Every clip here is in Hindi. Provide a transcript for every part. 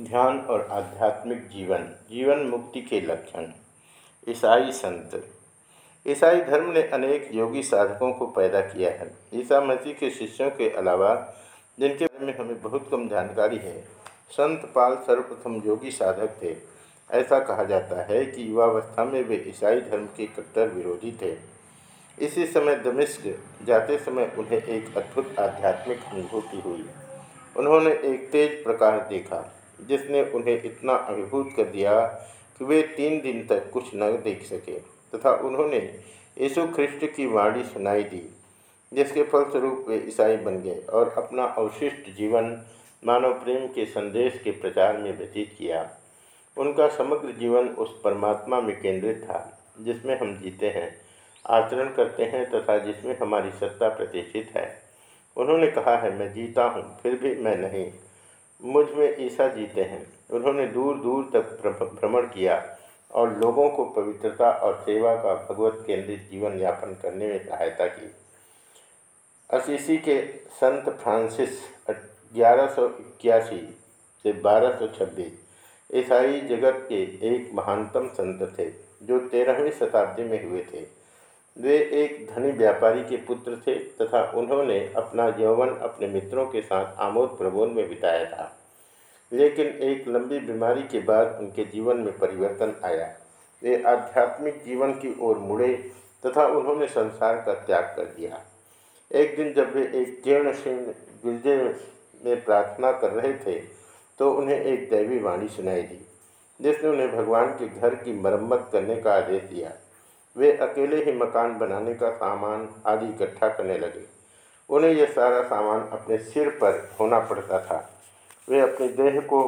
ध्यान और आध्यात्मिक जीवन जीवन मुक्ति के लक्षण। ईसाई संत। ईसाई धर्म ने अनेक योगी साधकों को पैदा किया है। ईसा मसीह के शिष्यों के अलावा, जिनके बारे में हमें बहुत कम जानकारी है, संत पाल सर्वप्रथम योगी साधक थे। ऐसा कहा जाता है कि युवावस्था में वे ईसाई धर्म के कट्टर विरोधी थे। इसी समय दमिश्क जाते समय उन्हें एक अद्भुत आध्यात्मिक अनुभूति हुई। उन्होंने एक तेज प्रकाश देखा। जिसने उन्हें इतना अभिभूत कर दिया कि वे तीन दिन तक कुछ न देख सके, तथा उन्होंने यीशु ख्रिस्ट की वाणी सुनाई दी, जिसके फलस्वरूप वे ईसाई बन गए और अपना अवशिष्ट जीवन मानव प्रेम के संदेश के प्रचार में व्यतीत किया। उनका समग्र जीवन उस परमात्मा में केंद्रित था, जिसमें हम जीते हैं, आचरण करते हैं तथा जिसमें हमारी सत्ता प्रतिष्ठित है। उन्होंने कहा है, मैं जीता हूँ, फिर भी मैं नहीं। मुझमें ईसा जीते हैं। उन्होंने दूर दूर तक भ्रमण किया और लोगों को पवित्रता और सेवा का भगवत केंद्रित जीवन यापन करने में सहायता की। असीसी के संत फ्रांसिस ग्यारह सौ बारह सौ ईसाई जगत के एक महानतम संत थे, जो तेरहवीं शताब्दी में हुए थे। वे एक धनी व्यापारी के पुत्र थे तथा उन्होंने अपना यौवन अपने मित्रों के साथ आमोद प्रबोध में बिताया था। लेकिन एक लंबी बीमारी के बाद उनके जीवन में परिवर्तन आया। वे आध्यात्मिक जीवन की ओर मुड़े तथा उन्होंने संसार का त्याग कर दिया। एक दिन जब वे एक जीर्ण शीर्ण गिरजे में प्रार्थना कर रहे थे तो उन्हें एक दैवी वाणी सुनाई दी, जिसने उन्हें भगवान के घर की मरम्मत करने का आदेश दिया। वे अकेले ही मकान बनाने का सामान आदि इकट्ठा करने लगे। उन्हें यह सारा सामान अपने सिर पर होना पड़ता था। वे अपने देह को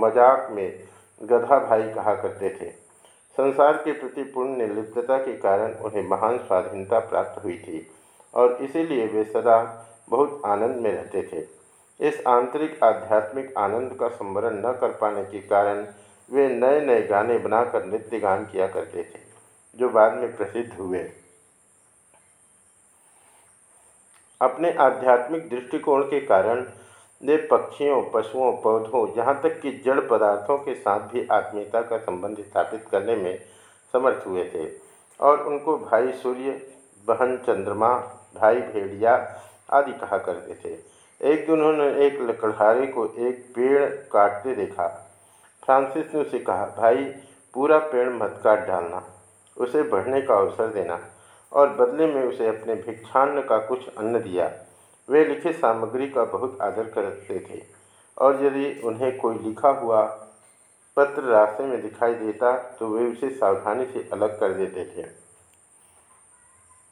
मज़ाक में गधा भाई कहा करते थे। संसार के प्रति पूर्ण निर्लिप्तता के कारण उन्हें महान स्वाधीनता प्राप्त हुई थी और इसीलिए वे सदा बहुत आनंद में रहते थे। इस आंतरिक आध्यात्मिक आनंद का संवरण न कर पाने के कारण वे नए नए गाने बनाकर नृत्य गान किया करते थे, जो बाद में प्रसिद्ध हुए। अपने आध्यात्मिक दृष्टिकोण के कारण वे पक्षियों, पशुओं, पौधों, यहाँ तक कि जड़ पदार्थों के साथ भी आत्मीयता का संबंध स्थापित करने में समर्थ हुए थे। और उनको भाई सूर्य, बहन चंद्रमा, भाई भेड़िया आदि कहा करते थे। एक दिन उन्होंने एक लकड़हारे को एक पेड़ काटते देखा। फ्रांसिस ने उसे कहा, भाई, पूरा पेड़ मत काट डालना, उसे बढ़ने का अवसर देना और बदले में उसे अपने भिक्षान्न का कुछ अन्न दिया। वे लिखित सामग्री का बहुत आदर करते थे। और यदि उन्हें कोई लिखा हुआ पत्र रास्ते में दिखाई देता तो वे उसे सावधानी से अलग कर देते थे।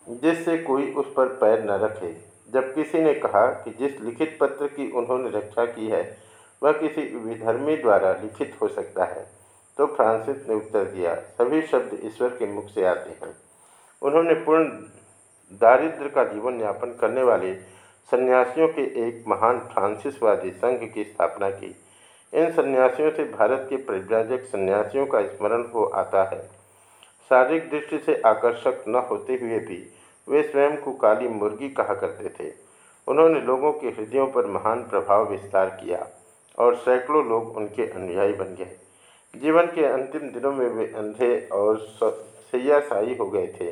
जिससे कोई उस पर पैर न रखे। जब किसी ने कहा कि जिस लिखित पत्र की उन्होंने रक्षा की है, वह किसी विधर्मी द्वारा लिखित हो सकता है तो फ्रांसिस ने उत्तर दिया, सभी शब्द ईश्वर के मुख से आते हैं। उन्होंने पूर्ण दारिद्र का जीवन यापन करने वाले सन्यासियों के एक महान फ्रांसिसवादी संघ की स्थापना की। इन सन्यासियों से भारत के प्रव्राजक सन्यासियों का स्मरण हो आता है। शारीरिक दृष्टि से आकर्षक न होते हुए भी वे स्वयं को काली मुर्गी कहा करते थे। उन्होंने लोगों के हृदयों पर महान प्रभाव विस्तार किया और सैकड़ों लोग उनके अनुयायी बन गए। जीवन के अंतिम दिनों में वे अंधे और सैयाशाही हो गए थे।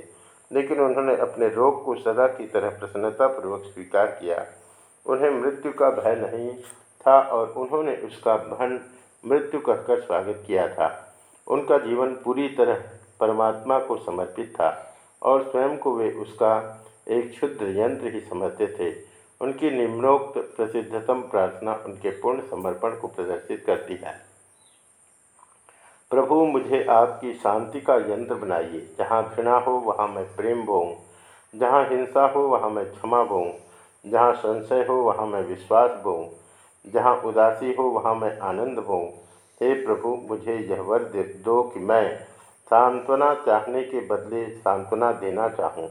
लेकिन उन्होंने अपने रोग को सदा की तरह प्रसन्नतापूर्वक स्वीकार किया। उन्हें मृत्यु का भय नहीं था और उन्होंने उसका भन मृत्यु कहकर स्वागत किया था। उनका जीवन पूरी तरह परमात्मा को समर्पित था और स्वयं को वे उसका एक क्षुद्र यंत्र ही समझते थे। उनकी निम्नोक्त प्रसिद्धतम प्रार्थना उनके पूर्ण समर्पण को प्रदर्शित करती है। प्रभु, मुझे आपकी शांति का यंत्र बनाइए। जहाँ घृणा हो, वहाँ मैं प्रेम बोऊँ। जहाँ हिंसा हो, वहाँ मैं क्षमा बोऊँ। जहाँ संशय हो, वहाँ मैं विश्वास बोऊँ। जहाँ उदासी हो, वहाँ मैं आनंद बोऊँ। हे प्रभु, मुझे यह वर दे कि मैं सांत्वना चाहने के बदले सांत्वना देना चाहूँ।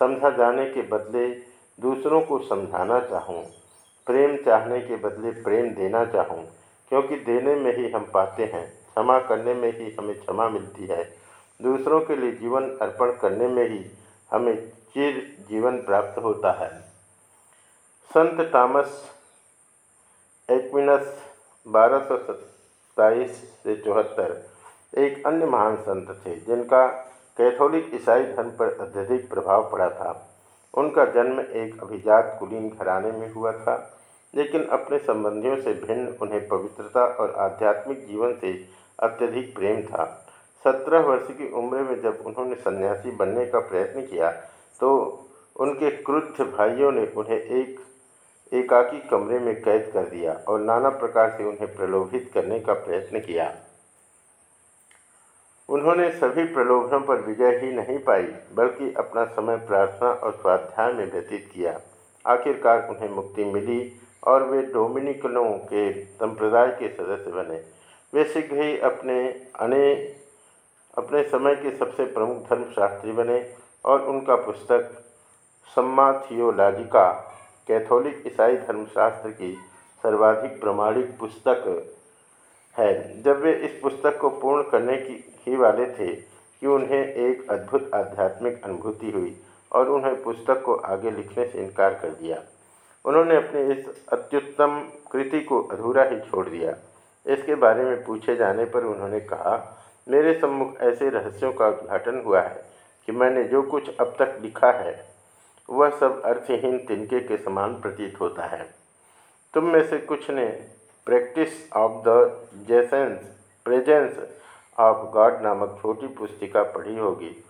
समझा जाने के बदले दूसरों को समझाना चाहूँ। प्रेम चाहने के बदले प्रेम देना चाहूँ, क्योंकि देने में ही हम पाते हैं। क्षमा करने में ही हमें क्षमा मिलती है। दूसरों के लिए जीवन अर्पण करने में ही हमें चिर जीवन प्राप्त होता है। संत टॉमस एक्विनस बारह सौ सत्ताईस से चौहत्तर एक अन्य महान संत थे, जिनका कैथोलिक ईसाई धर्म पर अत्यधिक प्रभाव पड़ा था। उनका जन्म एक अभिजात कुलीन घराने में हुआ था, लेकिन अपने संबंधियों से भिन्न उन्हें पवित्रता और आध्यात्मिक जीवन से अत्यधिक प्रेम था। सत्रह वर्ष की उम्र में जब उन्होंने सन्यासी बनने का प्रयत्न किया तो उनके क्रुद्ध भाइयों ने उन्हें एक, एकाकी कमरे में कैद कर दिया और नाना प्रकार से उन्हें प्रलोभित करने का प्रयत्न किया। उन्होंने सभी प्रलोभनों पर विजय ही नहीं पाई, बल्कि अपना समय प्रार्थना और स्वाध्याय में व्यतीत किया। आखिरकार उन्हें मुक्ति मिली और वे डोमिनिकनों के संप्रदाय के सदस्य बने। वे शीघ्र ही अपने अने, अपने समय के सबसे प्रमुख धर्मशास्त्री बने और उनका पुस्तक सम्मा थियोलॉजिका कैथोलिक ईसाई धर्मशास्त्र की सर्वाधिक प्रमाणिक पुस्तक है। जब वे इस पुस्तक को पूर्ण करने की, ही वाले थे कि उन्हें एक अद्भुत आध्यात्मिक अनुभूति हुई और उन्हें पुस्तक को आगे लिखने से इनकार कर दिया। उन्होंने अपनी इस अत्युत्तम कृति को अधूरा ही छोड़ दिया। इसके बारे में पूछे जाने पर उन्होंने कहा, मेरे सम्मुख ऐसे रहस्यों का उद्घाटन हुआ है कि मैंने जो कुछ अब तक लिखा है, वह सब अर्थहीन तिनके के समान प्रतीत होता है। तुम में से कुछ ने practice of the जेसेंस, presence of God नामक छोटी पुस्तिका पढ़ी होगी।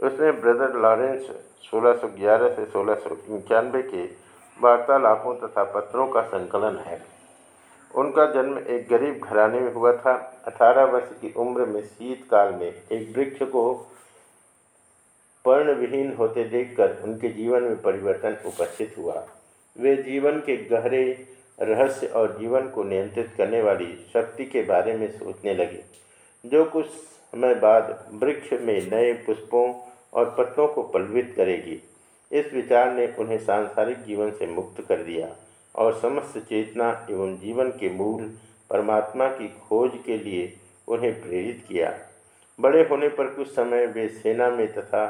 उसमें ब्रदर लॉरेंस 1611 से सोलह के वार्तालापों तथा पत्रों का संकलन है। उनका जन्म एक गरीब घराने में हुआ था। 18 वर्ष की उम्र में शीतकाल में एक वृक्ष को पर्णविहीन होते देखकर उनके जीवन में परिवर्तन उपस्थित हुआ। वे जीवन के गहरे रहस्य और जीवन को नियंत्रित करने वाली शक्ति के बारे में सोचने लगे। जो कुछ समय बाद वृक्ष में नए पुष्पों और पत्तों को पल्वित करेगी, इस विचार ने उन्हें सांसारिक जीवन से मुक्त कर दिया। और समस्त चेतना एवं जीवन के मूल परमात्मा की खोज के लिए उन्हें प्रेरित किया। बड़े होने पर कुछ समय वे सेना में तथा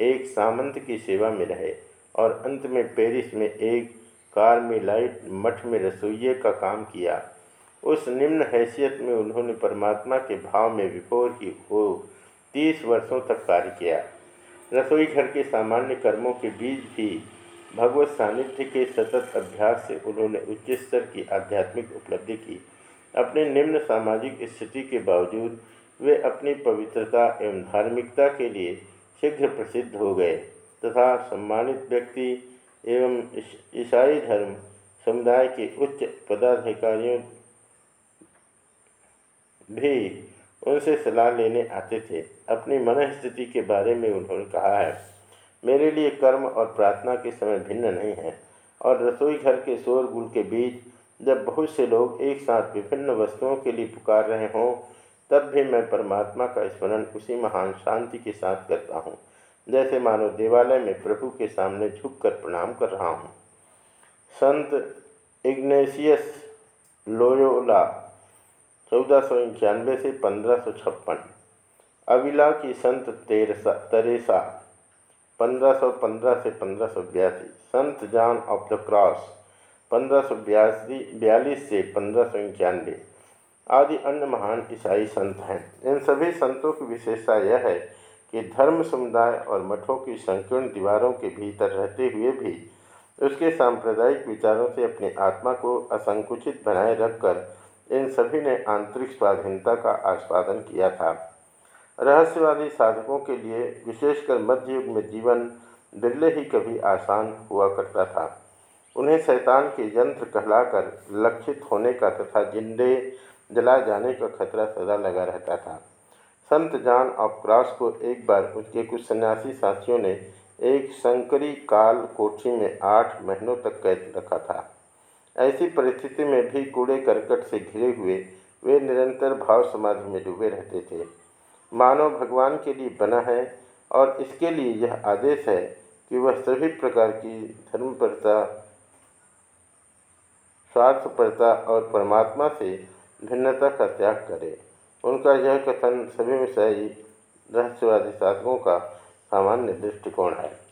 एक सामंत की सेवा में रहे और अंत में पेरिस में एक कार में लाइट मठ में रसोइये का काम किया। उस निम्न हैसियत में उन्होंने परमात्मा के भाव में विफोर की हो तीस वर्षों तक कार्य किया। रसोई घर के सामान्य कर्मों के बीच भी भगवत सानिध्य के सतत अभ्यास से उन्होंने उच्च स्तर की आध्यात्मिक उपलब्धि की। अपने निम्न सामाजिक स्थिति के बावजूद वे अपनी पवित्रता एवं धार्मिकता के लिए शीघ्र प्रसिद्ध हो गए तथा सम्मानित व्यक्ति एवं ईसाई धर्म समुदाय के उच्च पदाधिकारियों भी उनसे सलाह लेने आते थे। अपनी मन स्थिति के बारे में उन्होंने कहा है। मेरे लिए कर्म और प्रार्थना के समय भिन्न नहीं है। और रसोई घर के शोरगुल के बीच जब बहुत से लोग एक साथ विभिन्न वस्तुओं के लिए पुकार रहे हों, तब भी मैं परमात्मा का स्मरण उसी महान शांति के साथ करता हूँ। जैसे मानो देवालय में प्रभु के सामने झुककर प्रणाम कर रहा हूँ। संत इग्नेशियस लोयोला, चौदह सौ इक्यानवे से पंद्रह सौ छप्पन। अविला की संत तेरसा तरेसा पंद्रह सौ पंद्रह संत जॉन ऑफ़ द क्रॉस, पंद्रह बयालीस से पंद्रह आदि अन्य महान ईसाई संत हैं। इन सभी संतों की विशेषता यह है कि धर्म समुदाय और मठों की संकीर्ण दीवारों के भीतर रहते हुए भी उसके सांप्रदायिक विचारों से अपनी आत्मा को असंकुचित बनाए रखकर इन सभी ने आंतरिक स्वाधीनता का आस्वादन किया था। रहस्यवादी साधकों के लिए, विशेषकर मध्ययुग में जीवन बिरले ही कभी आसान हुआ करता था। उन्हें शैतान के यंत्र कहलाकर लक्षित होने का तथा जिंदे जलाए जाने का खतरा सदा लगा रहता था। संत जॉन ऑफ़ क्रॉस को एक बार उसके कुछ सन्यासी साथियों ने एक संकरी काल कोठी में आठ महीनों तक कैद रखा था। ऐसी परिस्थिति में भी कूड़े करकट से घिरे हुए, वे निरंतर भाव समाधि में डूबे रहते थे। मानव भगवान के लिए बना है और इसके लिए यह आदेश है कि वह सभी प्रकार की धर्मपरता, स्वार्थपरता और परमात्मा से भिन्नता का त्याग करे। उनका यह कथन सभी विषयी रहस्यवादी साधकों का सामान्य दृष्टिकोण है।